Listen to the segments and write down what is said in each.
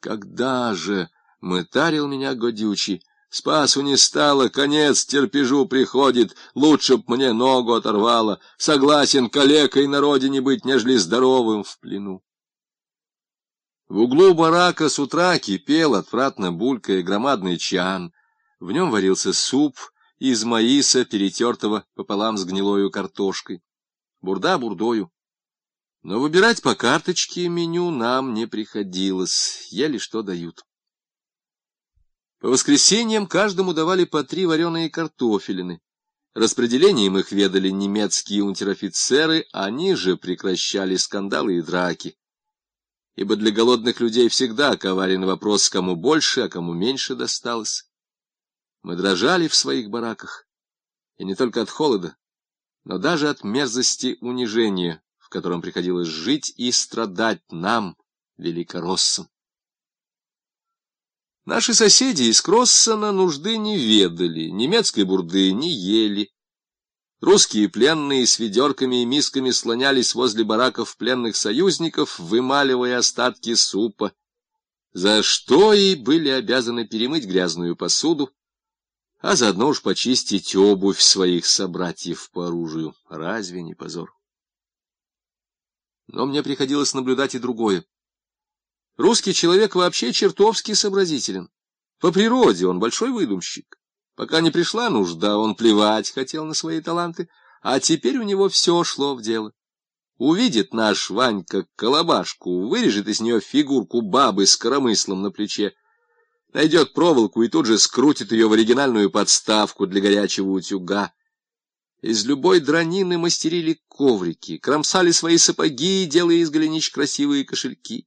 Когда же мытарил меня годючий? Спасу не стало, конец терпежу приходит, лучше б мне ногу оторвало. Согласен калекой на родине быть, нежели здоровым в плену. В углу барака с утра кипел, отвратно булькая, громадный чан. В нем варился суп из маиса, перетертого пополам с гнилою картошкой. Бурда бурдою. Но выбирать по карточке меню нам не приходилось, еле что дают. По воскресеньям каждому давали по три вареные картофелины. Распределением их ведали немецкие унтер-офицеры, они же прекращали скандалы и драки. Ибо для голодных людей всегда коварен вопрос, кому больше, а кому меньше досталось. Мы дрожали в своих бараках, и не только от холода, но даже от мерзости унижения, в котором приходилось жить и страдать нам, великороссам. Наши соседи из Кроссона нужды не ведали, немецкой бурды не ели. Русские пленные с ведерками и мисками слонялись возле бараков пленных союзников, вымаливая остатки супа, за что и были обязаны перемыть грязную посуду, а заодно уж почистить обувь своих собратьев по оружию. Разве не позор? Но мне приходилось наблюдать и другое. Русский человек вообще чертовски сообразителен. По природе он большой выдумщик. Пока не пришла нужда, он плевать хотел на свои таланты, а теперь у него все шло в дело. Увидит наш Ванька колобашку, вырежет из нее фигурку бабы с коромыслом на плече, найдет проволоку и тут же скрутит ее в оригинальную подставку для горячего утюга. Из любой дранины мастерили коврики, кромсали свои сапоги, делая из голенищ красивые кошельки.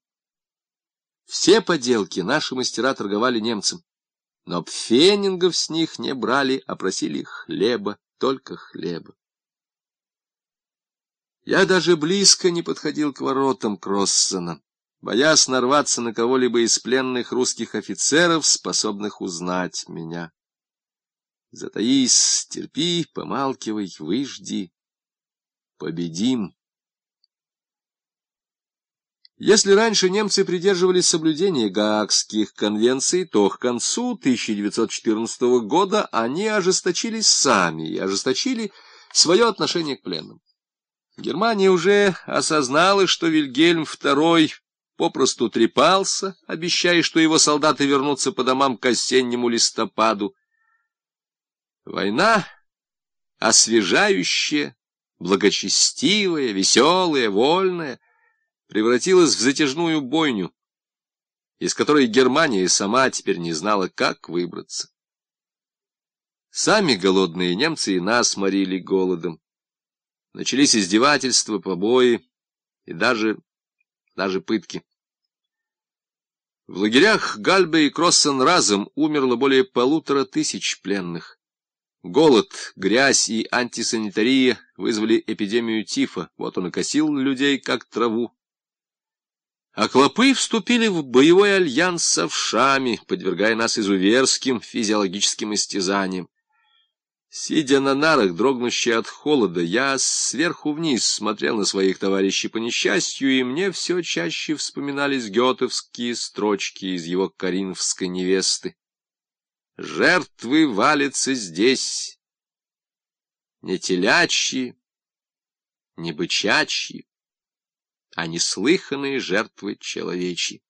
Все поделки наши мастера торговали немцам, но пфенингов с них не брали, а просили хлеба, только хлеба. Я даже близко не подходил к воротам Кроссона, боясь нарваться на кого-либо из пленных русских офицеров, способных узнать меня. Затаись, терпи, помалкивай, выжди. Победим. Если раньше немцы придерживались соблюдения Гаагских конвенций, то к концу 1914 года они ожесточились сами и ожесточили свое отношение к пленным. Германия уже осознала, что Вильгельм II попросту трепался, обещая, что его солдаты вернутся по домам к осеннему листопаду. Война освежающая, благочестивая, веселая, вольная — превратилась в затяжную бойню, из которой Германия сама теперь не знала, как выбраться. Сами голодные немцы и нас морили голодом. Начались издевательства, побои и даже, даже пытки. В лагерях Гальбе и Кроссен разом умерло более полутора тысяч пленных. Голод, грязь и антисанитария вызвали эпидемию тифа. Вот он и косил людей, как траву, а клопы вступили в боевой альянс с овшами, подвергая нас изуверским физиологическим истязаниям. Сидя на нарах, дрогнущий от холода, я сверху вниз смотрел на своих товарищей по несчастью, и мне все чаще вспоминались гетовские строчки из его коринфской невесты. Жертвы валятся здесь, не телячьи, не бычачьи, а неслыханные жертвы человечьи.